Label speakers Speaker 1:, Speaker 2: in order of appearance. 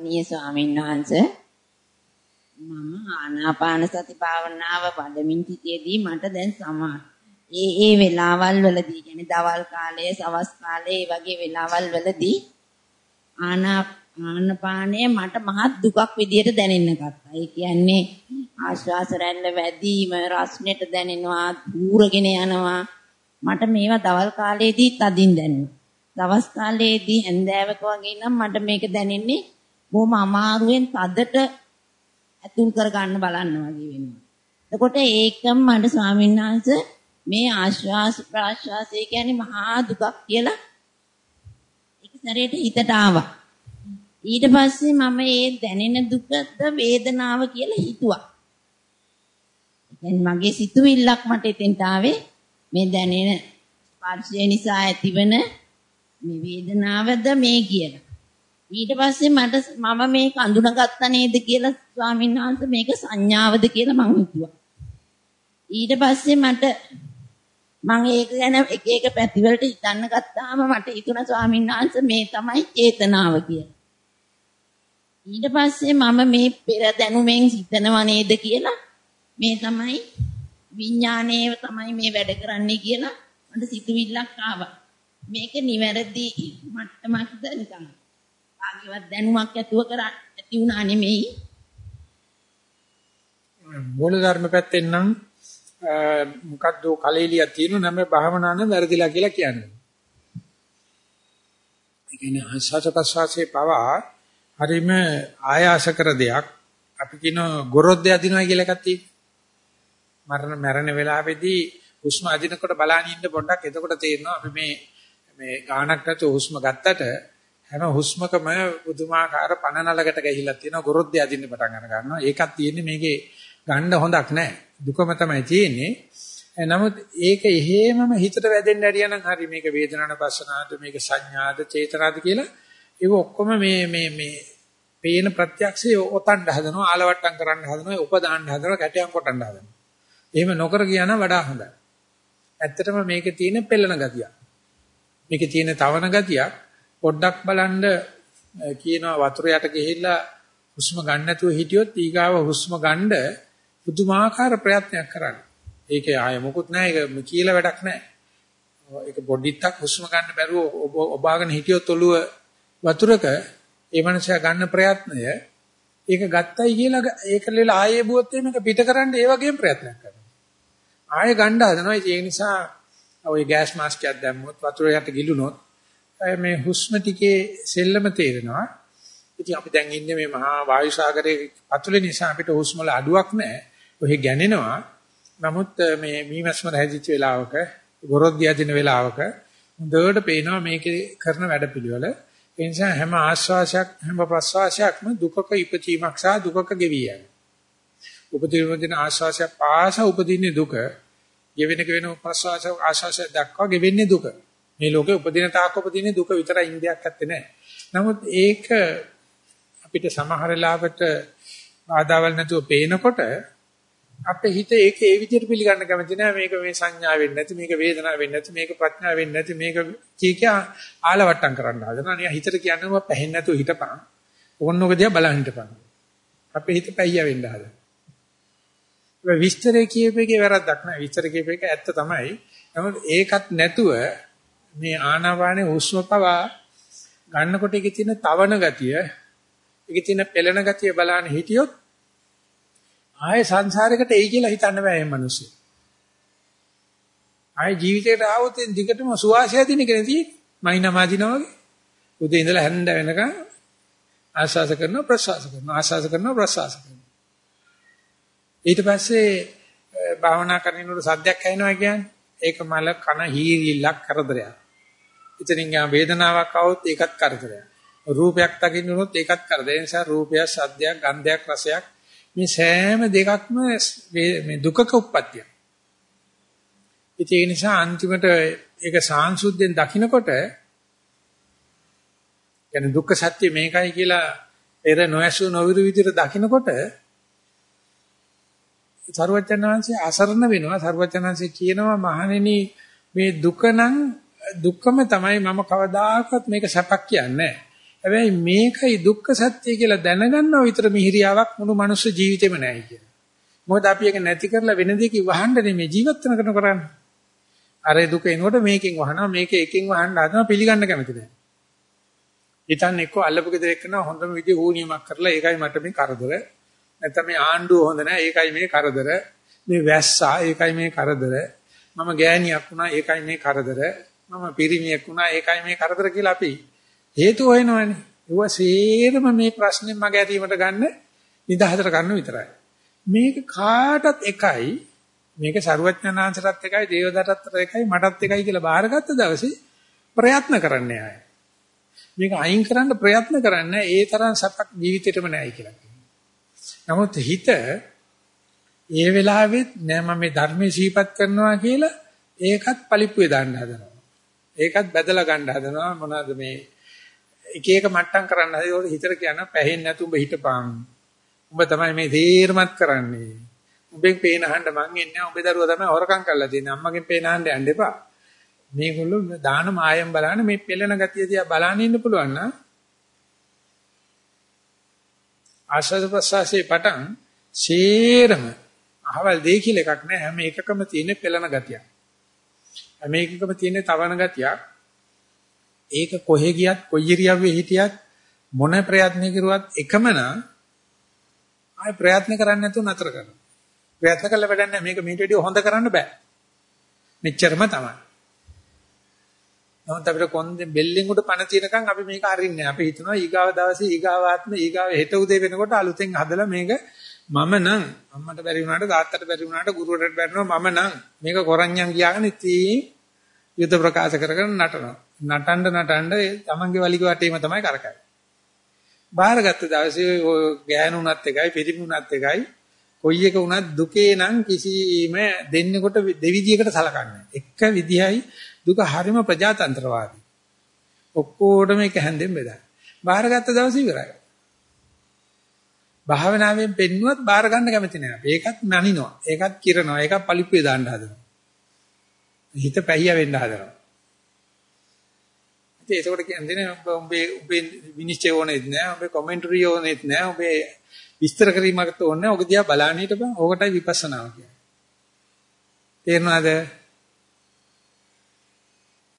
Speaker 1: ගෞරවනීය ස්වාමීන් වහන්සේ මම ආනාපාන සති භාවනාව වඩමින් සිටියේදී මට දැන් සමා ඒ ඒ වෙලාවල් වලදී කියන්නේ දවල් කාලයේ සවස් කාලයේ වගේ වෙලාවල් වලදී ආනාපානය මට මහත් දුකක් විදියට දැනෙන්න ගත්තා. ඒ කියන්නේ ආශ්වාස රැල්ල වැඩිම රස්නෙට දැනෙනවා, දූරගෙන යනවා. මට මේවා දවල් කාලයේදී තදින් දැනුණා. දවස් කාලයේදී ඇඳෑවක වගේ නම් මට මේක දැනෙන්නේ බොහොම අමාරුවෙන් තදට ඇතුල් කර ගන්න බලන්න වගේ වෙනවා. එතකොට ඒකම මට ස්වාමීන් වහන්සේ මේ ආශ්වාස ප්‍රාශ්වාසය කියන්නේ මහා දුකක් කියලා එක සැරේට හිතට ආවා. ඊට පස්සේ මම ඒ දැනෙන දුකද වේදනාව කියලා හිතුවා. දැන් මගේ සිතුවිල්ලක් මට එතෙන්ට ආවේ මේ දැනෙන ස්පර්ශය නිසා ඇතිවන මේ වේදනාවද මේ කියලා. ඊට පස්සේ මට මම මේක අඳුනගත්තා නේද කියලා ස්වාමීන් වහන්සේ මේක සංඥාවද කියලා මං හිතුවා. ඊට පස්සේ මට මම ඒක ගැන එක එක පැතිවලට හිතන්න ගත්තාම මට හිතුණා ස්වාමීන් වහන්සේ මේ තමයි චේතනාව කියලා. ඊට පස්සේ මම මේ පෙර දැනුමෙන් හිතනව නේද කියලා මේ තමයි විඥානයේ තමයි මේ වැඩ කරන්නේ කියලා මට සිතුවිල්ලක් ආවා. මේක නිවැරදි මට්ටමක්ද නිකන්. කාගේවත් දැනුමක් ඇතුව කර ඇති වුණා නෙමෙයි.
Speaker 2: මූල ධර්ම පැත්තෙන් නම් මොකද්ද කලෙලියක් තියෙන නම භාවනා නම් වැරදිලා කියලා කියන්නේ. ඒ කියන්නේ ආස්වාද ප්‍රසවාසයේ පවා හරිම ආයාස කර දෙයක්. අපි කියන ගොරොද්ද අදිනවා කියලා එකක් තියෙනවා. මරණ මරණ වෙලාවේදී හුස්ම අදිනකොට බලන්න ඉන්න පොඩ්ඩක් එතකොට තේරෙනවා අපි මේ මේ ගානක් නැතුව හුස්ම ගත්තට හැම හුස්මකම පුදුමාකාර පණනලකට ගහිලා තියෙනවා ගොරොද්ද අදින්න පටන් අර ගන්නවා. ඒකක් තියෙන්නේ මේකේ ගන්න හොඳක් නැහැ. දුකම තමයි තියෙන්නේ. නමුත් ඒක එහෙමම හිතට වැදෙන්න ඇරියානම් හරි මේක වේදනාන පස්සනාද මේක සංඥාද චේතනාද කියලා ඒක ඔක්කොම මේ මේ මේ පේන ප්‍රත්‍යක්ෂය ඔතන්න හදනවා ආලවට්ටම් කරන්න හදනවා උපදාන්න හදනවා කැටයන් කොටන්න හදනවා. එහෙම නොකර ගියා වඩා හොඳයි. ඇත්තටම මේකේ තියෙන පෙළෙන ගතිය. මේකේ තියෙන තවන ගතියක් පොඩ්ඩක් බලන්න කියනවා වතුර යට ගිහිල්ලා හුස්ම ගන්න නැතුව හිටියොත් ඊගාව හුස්ම ගන්න පුදුමාකාර ප්‍රයත්නයක් කරන්න. ඒකේ ආය මොකුත් නැහැ. ඒක කියලා වැඩක් නැහැ. ඒක බොඩිත්තක් හුස්ම ගන්න බැරුව ඔබාගෙන හිටියොත් ඔළුව වතුරක ඒ මනුස්සයා ගන්න ප්‍රයත්නය ඒක ගත්තයි කියලා ඒක ලෙල ආයේ බුවොත් මේක පිට කරන්න ඒ වගේම ප්‍රයත්නයක් කරනවා. ආයේ ගන්න හදනවා. ඒ නිසා ඔය ගෑස් මාස්ක් එකක් දැම්මොත් වතුර යට ගිලුනොත් මේ හුස්ම ටිකේ සෙල්ලම තේරෙනවා. ඉතින් අපි දැන් ඉන්නේ මේ මහා වායු සාගරයේ අතුලේ නිසා අපිට හුස්ම වල අඩුවක් නැහැ. ඔහෙ ගැනෙනවා. නමුත් මේ මීමැස්ම රැඳිච්ච වෙලාවක ගොරොද්දිය දින වෙලාවක හොඳට පේනවා මේකේ කරන වැඩපිළිවෙල. ඒ නිසා හැම ආශ්වාසයක් හැම ප්‍රශ්වාසයක්ම දුකක ඉපචීමක් සහ දුකක ගෙවියන. උපදින ආශ්වාසය පාස උපදින්නේ දුක. ගෙවෙන ගෙවෙන ප්‍රශ්වාස ආශ්වාසය දක්වා ගෙවෙන්නේ දුක. මේ ලෝකේ උපදින තාක් උපදින්නේ දුක විතරයි ඉන්දියක් ඇත්තේ නැහැ. නමුත් ඒක අපිට සමහර ලාවට ආදාවල් නැතුව පේනකොට අපේ හිත ඒක ඒ විදිහට පිළිගන්න කැමති නෑ මේක මේ සංඥා වෙන්නේ නැති මේක වේදනාව වෙන්නේ නැති මේක ප්‍රඥා වෙන්නේ නැති මේක කී කිය ආලවට්ටම් කරන්න හදනවා. නිකන් හිතට කියන්නේ මම පැහෙන්නේ නැතුව හිටපන්. ඕන්නෝක දිහා බලන් හිටපන්. අපේ හිත පැయ్య වෙන්න හදනවා. ඒ විස්තරේ කියපේකේ වැරද්දක් නෑ විස්තර කියපේක ඇත්ත තමයි. නමුත් ඒකත් නැතුව මේ ආනාපානේ හුස්ම පවා ගන්නකොට ඒකේ තියෙන තවන ගතිය ඒකේ තියෙන පෙළෙන ගතිය බලන්න හිටියොත් ආයේ සංසාරයකට එයි කියලා හිතන්න බෑ මේ මිනිස්සු. ආයේ ජීවිතේට ආවොත් දිගටම සුවාසය දින කෙනෙක් තියෙන්නේ. මයින්නා මාදිනා වගේ. උදේ ඉඳලා හැන්ද වෙනකන් ආස්වාස කරනවා ප්‍රසවාස කරනවා ආස්වාස කරනවා ප්‍රසවාස කරනවා. ඊට පස්සේ භාවනා කරනකොට සද්දයක් ඇහෙනවා කියන්නේ ඒක මල කන හීරිල්ලක් කරදරයක්. ඉතින් යා වේදනාවක් આવොත් ඒකත් කරදරයක්. රූපයක් දකින්න උනොත් ඒකත් කරදරයක්. ඒ නිසා රූපයක්, සද්දයක්, ගන්ධයක්, රසයක් මේ සෑම දෙකක්ම මේ දුකක උප්පත්තිය. ඒ නිසා අන්තිමට ඒක සාංශුද්ධෙන් දකින්නකොට කියන්නේ දුක්ඛ සත්‍ය මේකයි කියලා පෙර නොඇසු නොවිරු විදිහට දකින්නකොට සරුවචනාංශය අසරණ වෙනවා සරුවචනාංශය කියනවා මහණෙනි මේ දුක නම් දුක්කම තමයි මම කවදාකවත් මේක සැපක් කියන්නේ හැබැයි මේකයි දුක්ඛ සත්‍ය කියලා දැනගන්නව විතර මිහිරියාවක් මුළු මනුස්ස ජීවිතේම නැහැ කියලා. මොකද අපි ඒක නැති කරලා වෙන දෙයකින් වහන්න නෙමෙයි ජීවත් වෙන කරන කරන්නේ. අර දුක එනකොට මේකෙන් වහනවා මේක එකෙන් වහන්න හදනවා පිළිගන්න කැමති නැහැ. හිතන්න එක්ක අල්ලපු ගෙදර එක්කන හොඳම විදිහ ඌනියමක් කරලා ඒකයි මට මේ කරදර. නැත්නම් මේ ආණ්ඩුව හොඳ නැහැ ඒකයි මේ කරදර. මේ වැස්සා ඒකයි මේ කරදර. මම ගෑණියක් වුණා ඒකයි මේ කරදර. මම පිරිමියෙක් වුණා ඒකයි මේ කරදර කියලා අපි හේතු හොයනවනේ. ඒව සේරම මේ ප්‍රශ්නේ මග ඇරීමට ගන්න නිදහසට ගන්න විතරයි. මේක කාටත් එකයි මේක සරුවඥාන්සරත් එකයි දේවදත්තත් එකයි මටත් එකයි කියලා බාරගත්ත දවසේ ප්‍රයත්න කරන්න ආය. මේක අයින් කරන්න ප්‍රයත්න කරන්න ඒ තරම් සපක් ජීවිතේටම නැයි කියලා නමුත් හිත ඒ වෙලාවෙත් නෑ මම මේ ධර්මයේ සීපත් කරනවා කියලා ඒකත් පලිප්පුවේ දාන්න හදනවා. ඒකත් බැදලා ගන්න හදනවා මොනවාද මේ එක එක මට්ටම් කරන්න හදලා හිතට කියන පැහෙන්නේ නැතු උඹ හිටපන්. උඹ තමයි මේ තීරමත් කරන්නේ. උඹෙන් පේන අහන්න මං එන්නේ උඹේ දරුවා තමයි හොරකම් කරලා තියෙන්නේ. අම්මගෙන් පේන අහන්න යන්න එපා. මේගොල්ලෝ දාන මායම් බලන්න මේ පෙළෙන ගතිය දිහා බලන්න ඉන්න පුළුවන් නම් ආශ්‍රද ප්‍රසවාසයේ පටන් සේරම අහවල් දෙය කියලා එකක් නෑ හැම එකකම තියෙන පෙළෙන ගතියක්. හැම එකකම තියෙන තවන ගතියක්. ඒක කොහෙ ගියත් කොයි ඉරියව්වේ හිටියත් මොන ප්‍රයත්න කරුවත් එකම නා ආය ප්‍රයත්න කරන්නේ නැතුව නතර කරනවා. ප්‍රයත්න කළ වැඩක් නැහැ මේක මීට වඩා හොඳ කරන්න බෑ. මෙච්චරම තමයි. නමුත් අපිට කොන්දේ බෙල්ලෙන් උඩ පණ තියනකම් අපි මේක අරින්නේ නැහැ. අපි හිතනවා ඊගාව දවසේ ඊගාව ආත්ම ඊගාව හෙට උදේ වෙනකොට අලුතෙන් හදලා මේක මම නම් අම්මට බැරි වුණාට තාත්තට බැරි වුණාට ගුරුවරට බැරිනවා මම නම් මේක කොරඤ්ඤම් කියාගෙන ඉතින් යුද ප්‍රකාශ කරගෙන නටනවා. නටන්න නටන්න තමන්ගේ වලිග වටේම තමයි කරකැවෙන්නේ. බාහිරගත්ත දවසේ ඔය ගෑනුණත් එකයි පිරිමුණත් එකයි කොයි එක වුණත් දුකේ නම් කිසිම දෙන්නෙකුට දෙවිදියකට සලකන්නේ එක විදිහයි දුක හරිම ප්‍රජාතන්ත්‍රවාදී. ඔක්කොටම එක හැන්දෙන් බෙදා. බාහිරගත්ත දවසේ ඉවරයි. භාවනාවෙන් පෙන්නුවත් බාහිර ගන්න කැමති නෑ. ඒකත් නනිනවා. ඒකත් කිරනවා. ඒකත් පලිප්පේ දාන්න හදනවා. හිත පැහිය වෙන්න හදනවා. ඉතින් ඒකට කියන්නේ උඹේ උඹේ විනිශ්චය ඕනෙත් නෑ. උඹේ කමෙන්ටරි ඕනෙත් නෑ. උඹේ විස්තර කිරීමකට ඕනේ ඔක දිහා බලන්න හිටපන්. ඕකටයි විපස්සනාව කියන්නේ. තේරුණාද?